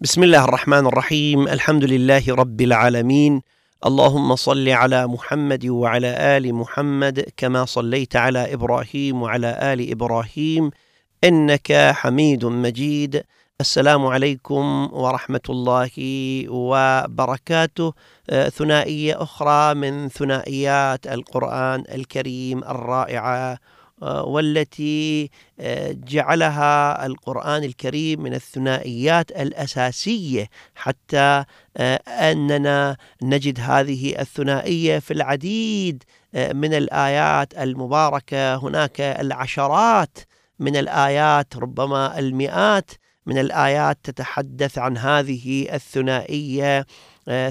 بسم الله الرحمن الرحيم. الحمد لله رب العالمين. اللهم صل على محمد وعلى آل محمد كما صليت على إبراهيم وعلى آل إبراهيم. إنك حميد مجيد. السلام عليكم ورحمة الله وبركاته. ثنائية أخرى من ثنائيات القرآن الكريم الرائعة. والتي جعلها القرآن الكريم من الثنائيات الأساسية حتى أننا نجد هذه الثنائية في العديد من الآيات المباركة. هناك العشرات من الآيات ربما المئات من الآيات تتحدث عن هذه الثنائية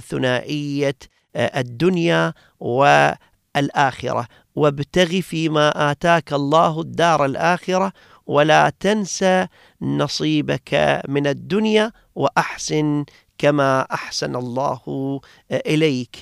ثنائية الدنيا والآخرة. وابتغ فيما آتاك الله الدار الآخرة ولا تنسى نصيبك من الدنيا وأحسن كما أحسن الله إليك.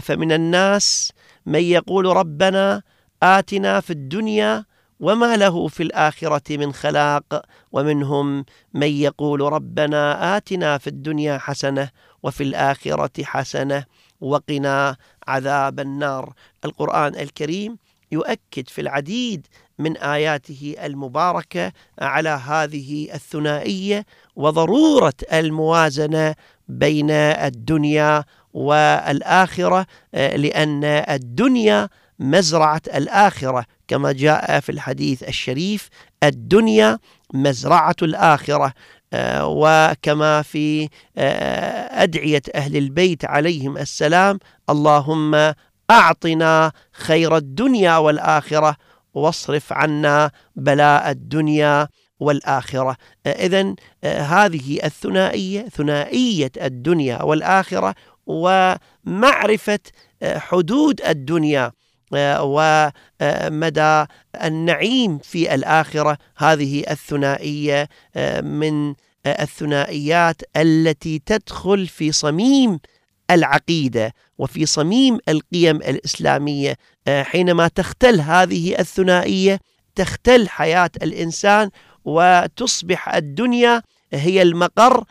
فمن الناس من يقول ربنا آتنا في الدنيا وما له في الآخرة من خلاق ومنهم من يقول ربنا آتنا في الدنيا حسنة وفي الآخرة حسنة وقنا عذاب النار. القرآن الكريم يؤكد في العديد من آياته المباركة على هذه الثنائية وضرورة الموازنة بين الدنيا والآخرة لأن الدنيا مزرعة الآخرة. كما جاء في الحديث الشريف الدنيا مزرعة الآخرة. وكما في أدعية أهل البيت عليهم السلام اللهم أعطنا خير الدنيا والآخرة واصرف عنا بلاء الدنيا والآخرة. إذا هذه الثنائية ثنائية الدنيا والآخرة ومعرفة حدود الدنيا ومدى النعيم في الآخرة هذه الثنائية من الثنائيات التي تدخل في صميم العقيدة وفي صميم القيم الإسلامية. حينما تختل هذه الثنائية تختل حياة الإنسان وتصبح الدنيا هي المقر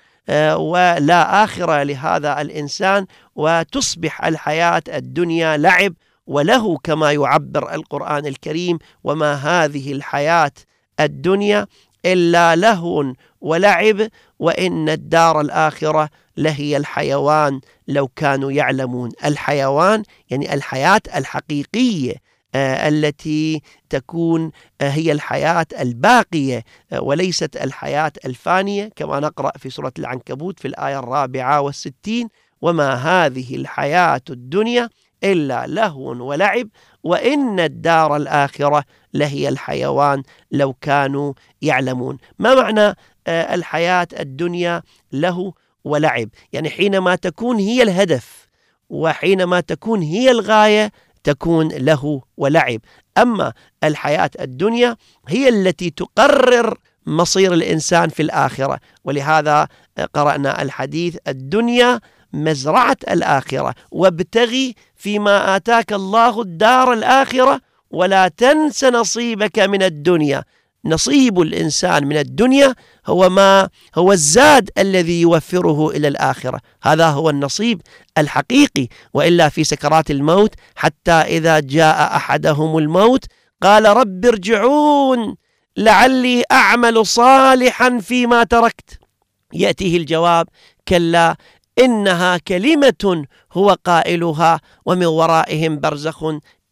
ولا آخرة لهذا الإنسان وتصبح الحياة الدنيا لعب وله كما يعبر القرآن الكريم وما هذه الحياة الدنيا إلا لهو ولعب وإن الدار الآخرة لهي الحيوان لو كانوا يعلمون. الحيوان يعني الحياة الحقيقية التي تكون هي الحياة الباقية وليست الحياة الفانية كما نقرأ في سورة العنكبوت في الآية الرابعة والستين. وما هذه الحياة الدنيا إلا لهو ولعب وإن الدار الآخرة لهي الحيوان لو كانوا يعلمون. ما معنى الحياة الدنيا له ولعب؟ يعني حينما تكون هي الهدف وحينما تكون هي الغاية تكون له ولعب. أما الحياة الدنيا هي التي تقرر مصير الإنسان في الآخرة. ولهذا قرأنا الحديث الدنيا مزرعة الآخرة. وابتغي فيما آتاك الله الدار الآخرة ولا تنس نصيبك من الدنيا. نصيب الإنسان من الدنيا هو ما هو الزاد الذي يوفره إلى الآخرة. هذا هو النصيب الحقيقي. وإلا في سكرات الموت حتى إذا جاء أحدهم الموت قال رب ارجعون لعلي أعمل صالحا فيما تركت. يأتيه الجواب كلا إنها كلمة هو قائلها ومن ورائهم برزخ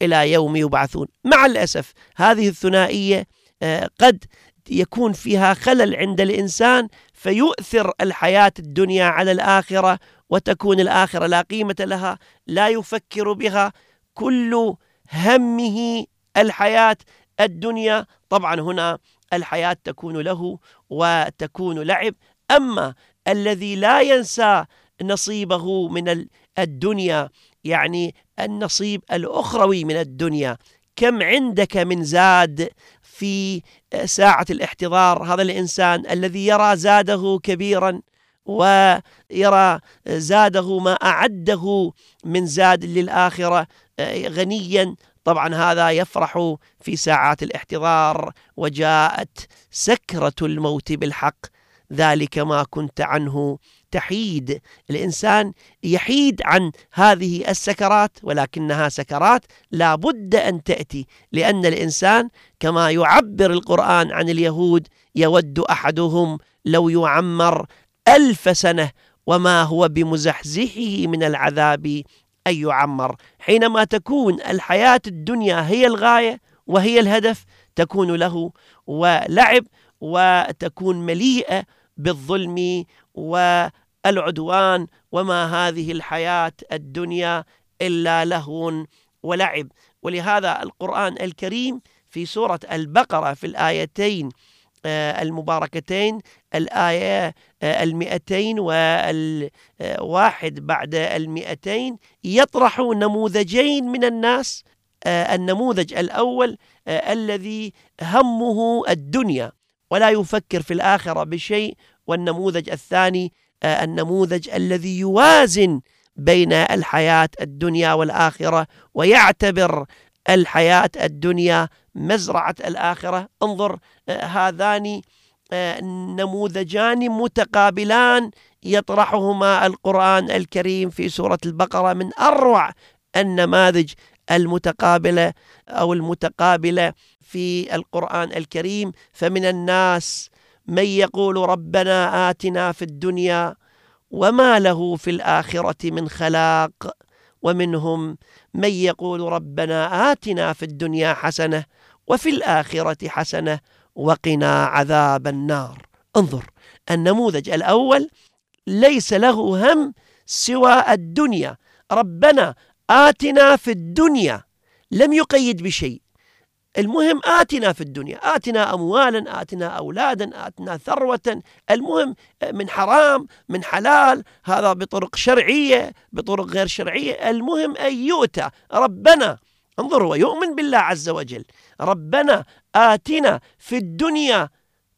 إلى يوم يبعثون. مع الأسف هذه الثنائية آه، قد يكون فيها خلل عند الإنسان فيؤثر الحياة الدنيا على الآخرة وتكون الآخرة لا قيمة لها لا يفكر بها. كل همه الحياة الدنيا. طبعا هنا الحياة تكون له وتكون لعب. أما الذي لا ينسى نصيبه من الدنيا يعني النصيب الأخروي من الدنيا. كم عندك من زاد في ساعة الاحتضار؟ هذا الإنسان الذي يرى زاده كبيرا ويرى زاده ما أعده من زاد للآخرة غنيا. طبعا هذا يفرح في ساعات الاحتضار. وجاءت سكرة الموت بالحق ذلك ما كنت عنه. تحيد. الإنسان يحيد عن هذه السكرات ولكنها سكرات لا بد أن تأتي لأن الإنسان كما يعبر القرآن عن اليهود يود أحدهم لو يعمر ألف سنة وما هو بمزحزحه من العذاب أن يعمر. حينما تكون الحياة الدنيا هي الغاية وهي الهدف تكون له ولعب وتكون مليئة بالظلم والعدوان وما هذه الحياة الدنيا إلا لهو ولعب. ولهذا القرآن الكريم في سورة البقرة في الآيتين آه، المباركتين الآية آه، المئتين والواحد بعد المئتين يطرح نموذجين من الناس آه، النموذج الأول الذي همه الدنيا. ولا يفكر في الآخرة بشيء والنموذج الثاني النموذج الذي يوازن بين الحياة الدنيا والآخرة ويعتبر الحياة الدنيا مزرعة الآخرة. انظر آه، هذان آه، نموذجان متقابلان يطرحهما القرآن الكريم في سورة البقرة من أروع النماذج المتقابلة أو المتقابلة في القرآن الكريم. فمن الناس من يقول ربنا آتنا في الدنيا وما له في الآخرة من خلاق ومنهم من يقول ربنا آتنا في الدنيا حسنة وفي الآخرة حسنة وقنا عذاب النار. انظر النموذج الأول ليس له هم سوى الدنيا. ربنا آتنا في الدنيا لم يقيد بشيء. المهم آتنا في الدنيا آتنا أموالا آتنا أولادا آتنا ثروة. المهم من حرام من حلال هذا بطرق شرعية بطرق غير شرعية. المهم أن يؤتى. ربنا انظر يؤمن بالله عز وجل. ربنا آتنا في الدنيا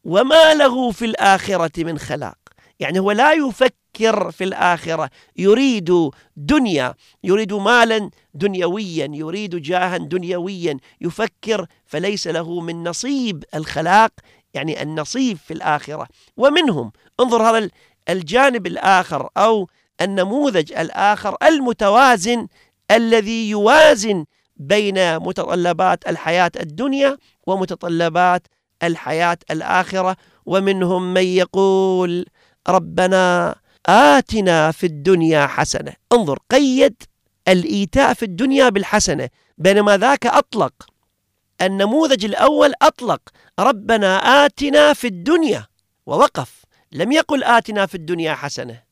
وما له في الآخرة من خلاق. يعني هو لا يفكر في الآخرة يريد دنيا يريد مالا دنيويا يريد جاها دنيويا يفكر فليس له من نصيب الخلاق يعني النصيب في الآخرة. ومنهم انظر هذا الجانب الآخر أو النموذج الآخر المتوازن الذي يوازن بين متطلبات الحياة الدنيا ومتطلبات الحياة الآخرة. ومنهم من يقول ربنا آتنا في الدنيا حسنة. انظر قيد الإيتاء في الدنيا بالحسنة. بينما ذاك أطلق. النموذج الأول أطلق. ربنا آتنا في الدنيا ووقف. لم يقل آتنا في الدنيا حسنة.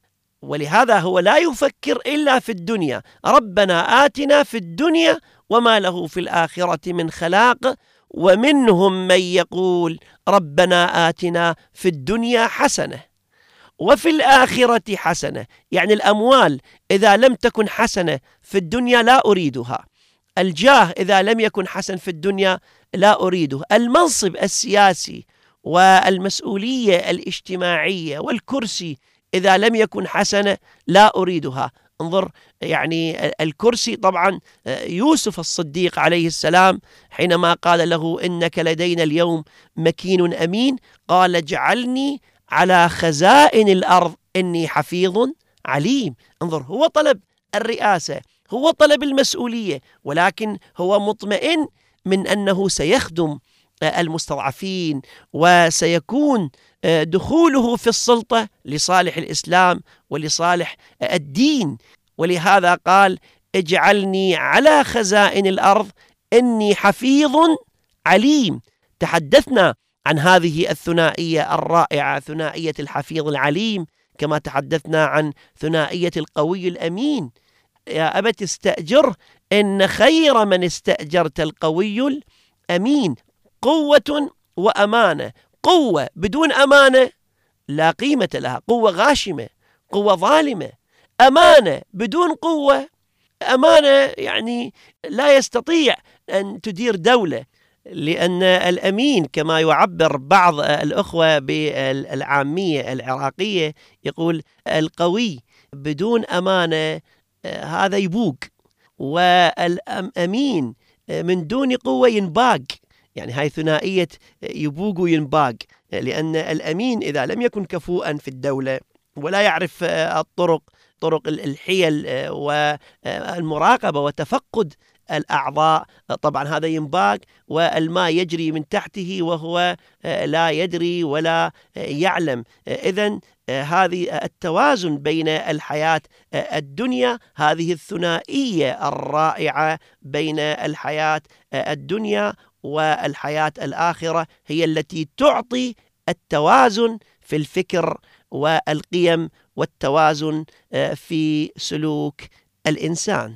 ولهذا هو لا يفكر إلا في الدنيا. ربنا آتنا في الدنيا وما له في الآخرة من خلاق. ومنهم من يقول ربنا آتنا في الدنيا حسنة. وفي الآخرة حسنة. يعني الأموال إذا لم تكن حسنة في الدنيا لا أريدها. الجاه إذا لم يكن حسن في الدنيا لا أريده. المنصب السياسي والمسؤولية الاجتماعية والكرسي إذا لم يكن حسنة لا أريدها. انظر يعني الكرسي طبعا يوسف الصديق عليه السلام حينما قال له إنك لدينا اليوم مكين أمين قال اجعلني على خزائن الأرض. إني حفيظ عليم. انظر هو طلب الرئاسة هو طلب المسؤولية ولكن هو مطمئن من أنه سيخدم المستضعفين وسيكون دخوله في السلطة لصالح الإسلام ولصالح الدين. ولهذا قال اجعلني على خزائن الأرض. إني حفيظ عليم. تحدثنا عن هذه الثنائية الرائعة ثنائية الحفيظ العليم كما تحدثنا عن ثنائية القوي الأمين. يا أبت استأجر إن خير من استأجرت القوي الأمين. قوة وأمانة. قوة بدون أمانة لا قيمة لها. قوة غاشمة قوة ظالمة. أمانة بدون قوة أمانة يعني لا يستطيع أن تدير دولة. لأن الأمين كما يعبر بعض الأخوة بالعامية العراقية يقول القوي بدون أمانة هذا يبوق والأمين من دون قوة ينباق يعني هاي ثنائية يبوق وينباق لأن الأمين إذا لم يكن كفوءا في الدولة ولا يعرف الطرق طرق الحيل والمراقبة وتفقد الأعضاء. طبعا هذا ينباق والماء يجري من تحته وهو لا يدري ولا يعلم. إذا هذه التوازن بين الحياة الدنيا هذه الثنائية الرائعة بين الحياة الدنيا والحياة الآخرة هي التي تعطي التوازن في الفكر والقيم والتوازن في سلوك الإنسان.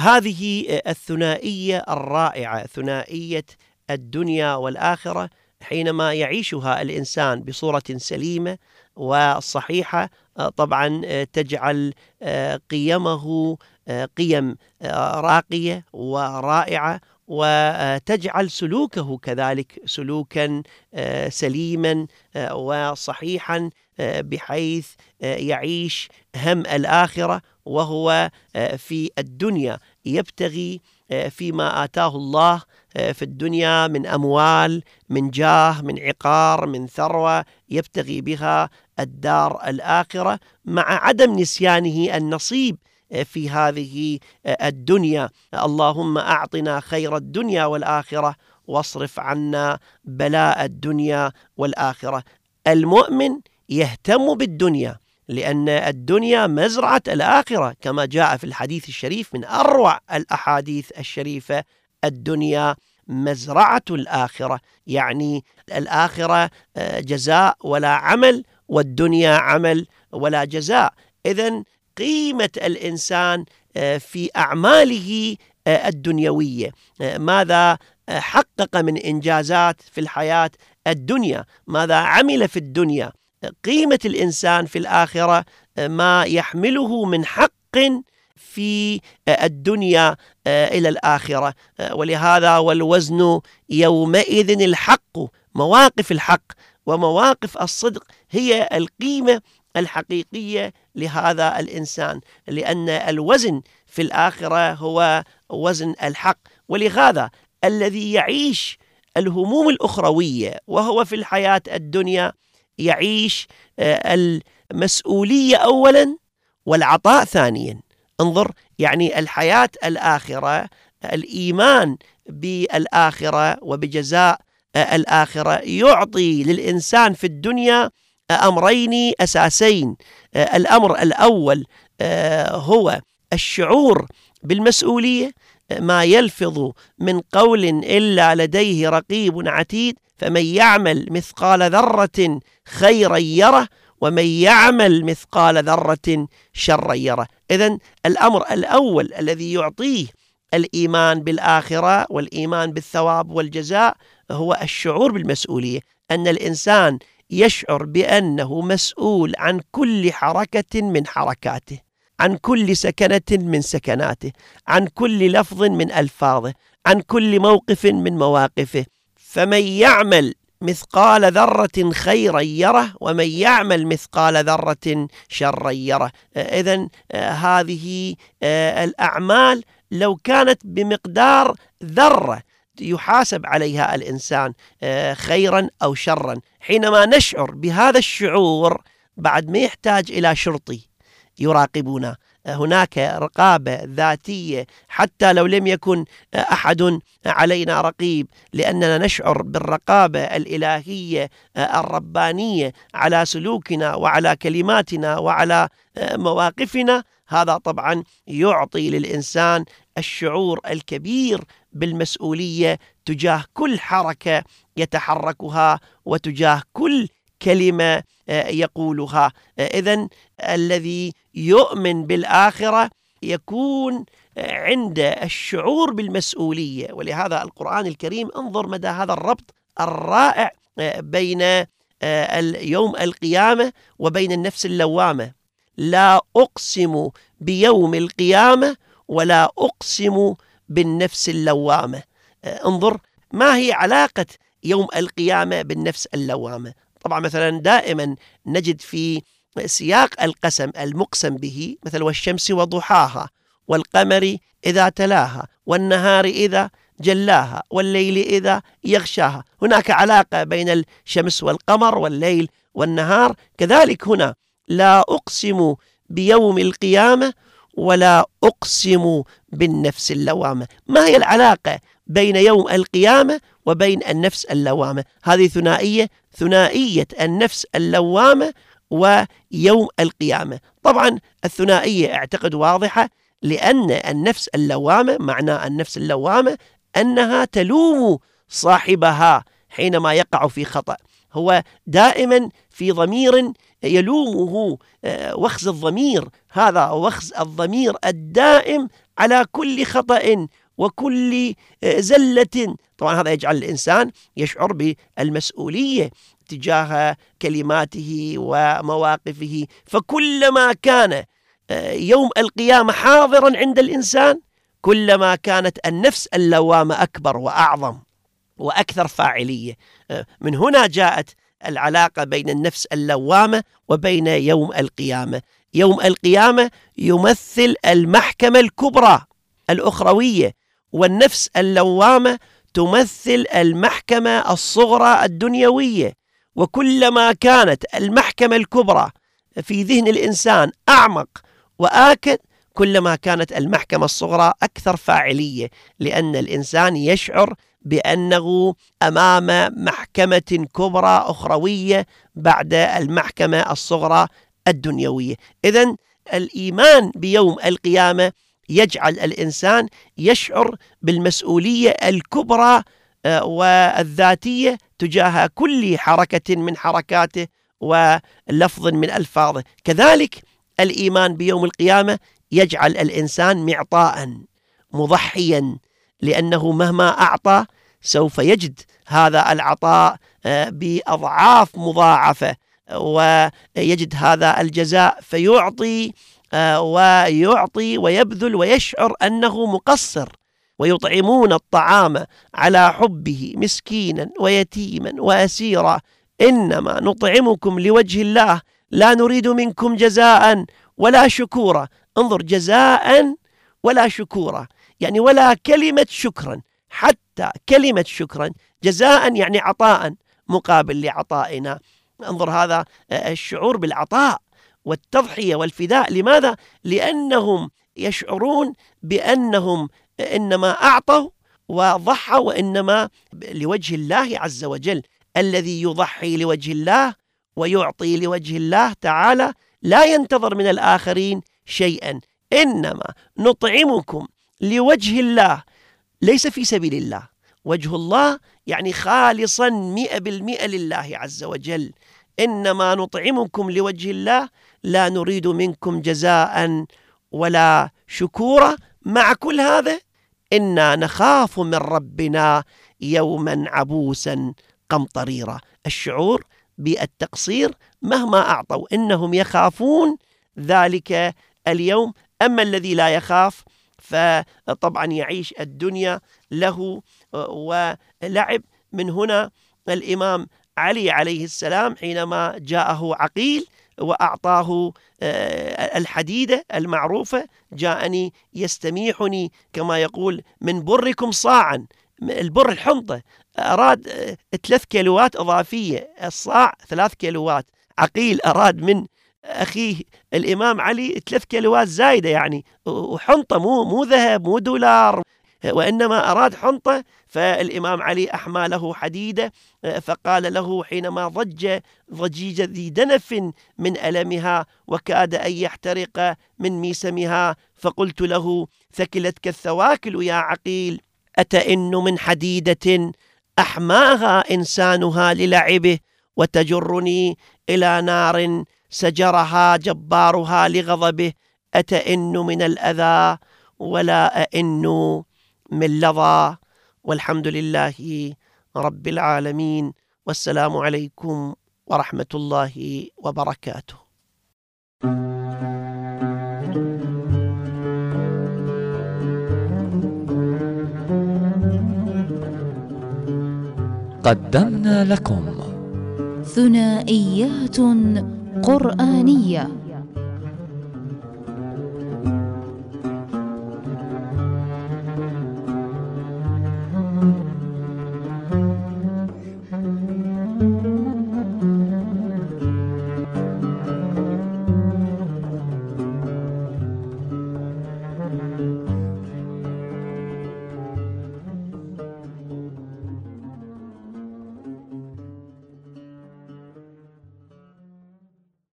هذه الثنائية الرائعة ثنائية الدنيا والآخرة حينما يعيشها الإنسان بصورة سليمة وصحيحة طبعا تجعل قيمه قيم راقية ورائعة وتجعل سلوكه كذلك سلوكا سليما وصحيحا بحيث يعيش هم الآخرة وهو في الدنيا. يبتغي فيما آتاه الله في الدنيا من أموال من جاه من عقار من ثروة يبتغي بها الدار الآخرة مع عدم نسيانه النصيب في هذه الدنيا. اللهم أعطنا خير الدنيا والآخرة واصرف عنا بلاء الدنيا والآخرة. المؤمن يهتم بالدنيا. لأن الدنيا مزرعة الآخرة كما جاء في الحديث الشريف من أروع الأحاديث الشريفة الدنيا مزرعة الآخرة. يعني الآخرة جزاء ولا عمل والدنيا عمل ولا جزاء. إذا قيمة الإنسان في أعماله الدنيوية. ماذا حقق من إنجازات في الحياة الدنيا؟ ماذا عمل في الدنيا؟ قيمة الإنسان في الآخرة ما يحمله من حق في الدنيا إلى الآخرة. ولهذا والوزن يومئذ الحق مواقف الحق ومواقف الصدق هي القيمة الحقيقية لهذا الإنسان. لأن الوزن في الآخرة هو وزن الحق. ولهذا الذي يعيش الهموم الأخروية وهو في الحياة الدنيا يعيش المسؤولية أولا والعطاء ثانيا. انظر يعني الحياة الآخرة الإيمان بالآخرة وبجزاء الآخرة يعطي للإنسان في الدنيا أمرين أساسين. الأمر الأول هو الشعور بالمسؤولية ما يلفظ من قول إلا لديه رقيب عتيد فمن يعمل مثقال ذرة خيرا يره ومن يعمل مثقال ذرة شرا يره. إذا الأمر الأول الذي يعطيه الإيمان بالآخرة والإيمان بالثواب والجزاء هو الشعور بالمسؤولية. أن الإنسان يشعر بأنه مسؤول عن كل حركة من حركاته. عن كل سكنة من سكناته عن كل لفظ من ألفاظه عن كل موقف من مواقفه. فمن يعمل مثقال ذرة خيرا يره ومن يعمل مثقال ذرة شرا يره. إذا هذه الأعمال لو كانت بمقدار ذرة يحاسب عليها الإنسان خيرا أو شرا. حينما نشعر بهذا الشعور بعد ما يحتاج إلى شرطي يراقبونا هناك رقابة ذاتية حتى لو لم يكن أحد علينا رقيب لأننا نشعر بالرقابة الإلهية الربانية على سلوكنا وعلى كلماتنا وعلى مواقفنا. هذا طبعا يعطي للإنسان الشعور الكبير بالمسؤولية تجاه كل حركة يتحركها وتجاه كل كلمة يقولها. إذا الذي يؤمن بالآخرة يكون عند الشعور بالمسؤولية. ولهذا القرآن الكريم انظر مدى هذا الربط الرائع بين يوم القيامة وبين النفس اللوامة. لا أقسم بيوم القيامة ولا أقسم بالنفس اللوامة. انظر ما هي علاقة يوم القيامة بالنفس اللوامة. طبعا مثلا دائما نجد في سياق القسم المقسم به مثل والشمس وضحاها والقمر إذا تلاها والنهار إذا جلاها والليل إذا يغشاها. هناك علاقة بين الشمس والقمر والليل والنهار. كذلك هنا لا أقسم بيوم القيامة ولا أقسم بالنفس اللوامة. ما هي العلاقة بين يوم القيامة وبين النفس اللوامة؟ هذه ثنائية ثنائية النفس اللوامة ويوم القيامة. طبعا الثنائية أعتقد واضحة لأن النفس اللوامة معنى النفس اللوامة أنها تلوم صاحبها حينما يقع في خطأ. هو دائما في ضمير يلومه آه، وخز الضمير هذا وخز الضمير الدائم على كل خطأ وكل آه، زلة. طبعا هذا يجعل الإنسان يشعر بالمسؤولية تجاه كلماته ومواقفه. فكلما كان آه، يوم القيامة حاضرا عند الإنسان كلما كانت النفس اللوامة أكبر وأعظم وأكثر فاعلية. آه، من هنا جاءت العلاقة بين النفس اللوامة وبين يوم القيامة. يوم القيامة يمثل المحكمة الكبرى الأخروية. والنفس اللوامة تمثل المحكمة الصغرى الدنيوية. وكلما كانت المحكمة الكبرى في ذهن الإنسان أعمق وآكد كلما كانت المحكمة الصغرى أكثر فاعلية لأن الإنسان يشعر بأنه أمام محكمة كبرى أخروية بعد المحكمة الصغرى الدنيوية. إذا الإيمان بيوم القيامة يجعل الإنسان يشعر بالمسؤولية الكبرى آه، والذاتية تجاه كل حركة من حركاته ولفظ من ألفاظه. كذلك الإيمان بيوم القيامة يجعل الإنسان معطاء مضحيا لأنه مهما أعطى سوف يجد هذا العطاء آه، بأضعاف مضاعفة ويجد هذا الجزاء فيعطي ويعطي ويبذل ويشعر أنه مقصر ويطعمون الطعام على حبه مسكينا ويتيما وأسيرا. إنما نطعمكم لوجه الله لا نريد منكم جزاء ولا شكورا. انظر جزاء ولا شكورا. يعني ولا كلمة شكرا حتى كلمة شكرا. جزاء يعني عطاء مقابل لعطائنا. انظر هذا آه، الشعور بالعطاء. والتضحية والفداء. لماذا؟ لأنهم يشعرون بأنهم إنما أعطوا وضحوا وإنما لوجه الله عز وجل. الذي يضحي لوجه الله ويعطي لوجه الله تعالى لا ينتظر من الآخرين شيئا. إنما نطعمكم لوجه الله ليس في سبيل الله. وجه الله يعني خالصا مئة بالمئة لله عز وجل. إنما نطعمكم لوجه الله لا نريد منكم جزاء ولا شكورا. مع كل هذا إنا نخاف من ربنا يوما عبوسا قمطريرا. الشعور بالتقصير مهما أعطوا إنهم يخافون ذلك اليوم. أما الذي لا يخاف فطبعا يعيش الدنيا له ولعب. من هنا الإمام علي عليه السلام حينما جاءه عقيل وأعطاه آه، الحديدة المعروفة جاءني يستميحني كما يقول من بركم صاعا. البر الحنطة. أراد آه، ثلاث كيلوات إضافية. الصاع ثلاث كيلوات. عقيل أراد من أخيه الإمام علي ثلاث كيلوات زايدة يعني. وحنطة مو مو ذهب مو دولار. وإنما أراد حنطة فالإمام علي أحمى له حديدة فقال له حينما ضج ضجيج ذي دنف من ألمها وكاد أن يحترق من ميسمها فقلت له ثكلتك الثواكل يا عقيل أتئن من حديدة أحماها إنسانها للعبه وتجرني إلى نار سجرها جبارها لغضبه أتئن من الأذى ولا أئن من لظى والحمد لله رب العالمين والسلام عليكم ورحمة الله وبركاته. قدمنا لكم ثنائيات قرآنية.